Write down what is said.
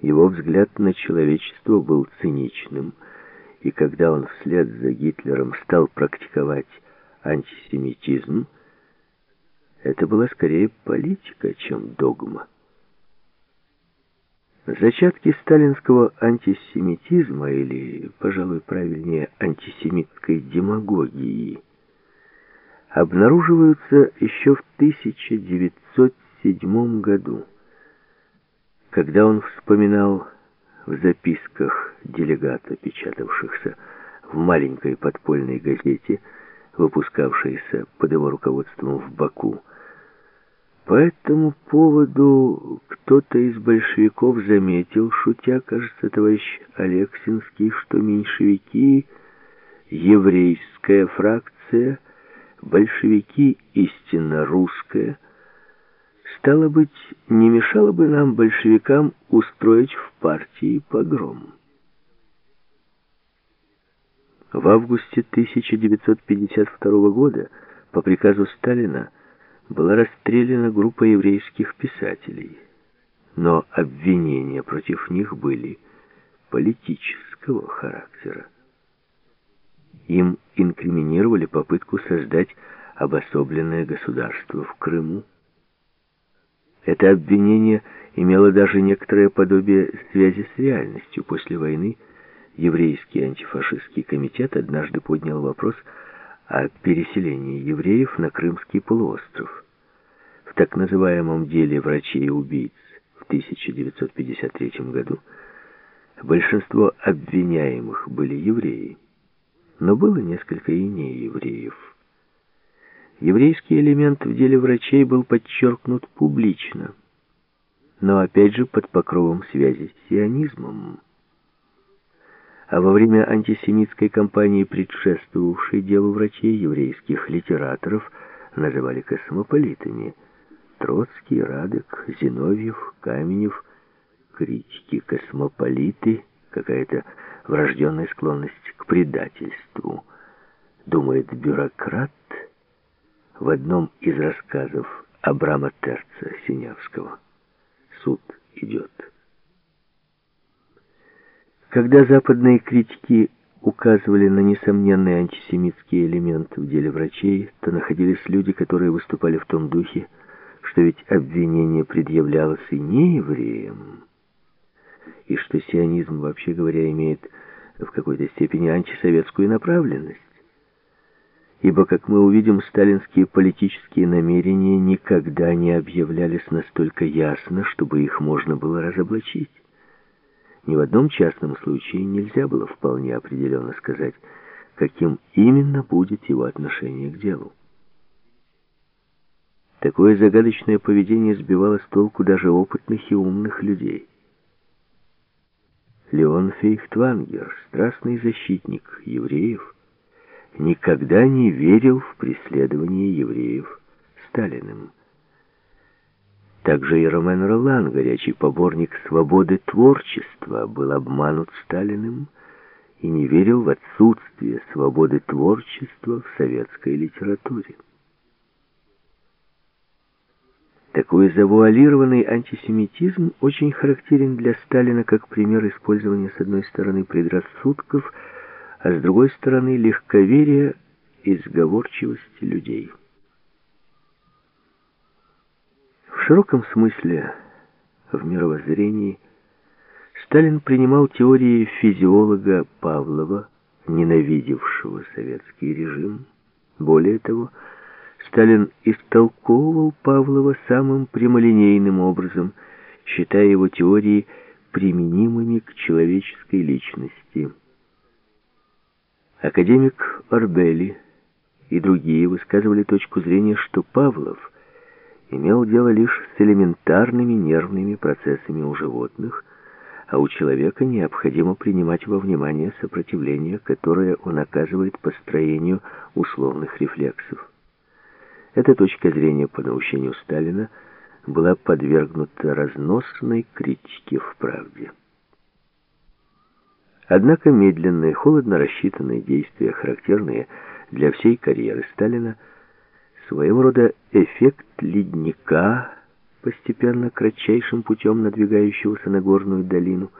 Его взгляд на человечество был циничным, и когда он вслед за Гитлером стал практиковать антисемитизм, это была скорее политика, чем догма. Зачатки сталинского антисемитизма, или, пожалуй, правильнее, антисемитской демагогии, обнаруживаются еще в 1907 году, когда он вспоминал в записках делегата, печатавшихся в маленькой подпольной газете, выпускавшейся под его руководством в Баку, по этому поводу кто-то из большевиков заметил, шутя, кажется, товарищ Алексинский, что меньшевики, еврейская фракция, большевики истинно русская, стало быть, не мешало бы нам, большевикам, устроить в партии погром. В августе 1952 года по приказу Сталина была расстреляна группа еврейских писателей, но обвинения против них были политического характера. Им инкриминировали попытку создать обособленное государство в Крыму. Это обвинение имело даже некоторое подобие связи с реальностью. После войны еврейский антифашистский комитет однажды поднял вопрос о переселении евреев на Крымский полуостров. В так называемом деле врачей-убийц в 1953 году большинство обвиняемых были евреи, но было несколько и неевреев. Еврейский элемент в деле врачей был подчеркнут публично, но опять же под покровом связи с сионизмом а во время антисемитской кампании, предшествовавшей делу врачей, еврейских литераторов называли космополитами. Троцкий, Радек, Зиновьев, Каменев, критики, космополиты, какая-то врожденная склонность к предательству. Думает бюрократ в одном из рассказов Абрама Терца Синявского. Суд идет. Когда западные критики указывали на несомненный антисемитский элемент в деле врачей, то находились люди, которые выступали в том духе, что ведь обвинение предъявлялось и не евреям, и что сионизм, вообще говоря, имеет в какой-то степени антисоветскую направленность. Ибо, как мы увидим, сталинские политические намерения никогда не объявлялись настолько ясно, чтобы их можно было разоблачить. Ни в одном частном случае нельзя было вполне определенно сказать, каким именно будет его отношение к делу. Такое загадочное поведение сбивало с толку даже опытных и умных людей. Леон Фейхтвангер, страстный защитник евреев, никогда не верил в преследование евреев Сталиным. Также и Ромен Ролан, горячий поборник свободы творчества, был обманут Сталиным и не верил в отсутствие свободы творчества в советской литературе. Такой завуалированный антисемитизм очень характерен для Сталина как пример использования с одной стороны предрассудков, а с другой стороны легковерия и сговорчивости людей. широком смысле, в мировоззрении, Сталин принимал теории физиолога Павлова, ненавидевшего советский режим. Более того, Сталин истолковывал Павлова самым прямолинейным образом, считая его теории применимыми к человеческой личности. Академик Орбели и другие высказывали точку зрения, что Павлов – имел дело лишь с элементарными нервными процессами у животных, а у человека необходимо принимать во внимание сопротивление, которое он оказывает построению условных рефлексов. Эта точка зрения по наущению Сталина была подвергнута разносной критике в «Правде». Однако медленные, холодно рассчитанные действия, характерные для всей карьеры Сталина, своего рода эффект ледника, постепенно кратчайшим путем надвигающегося на горную долину,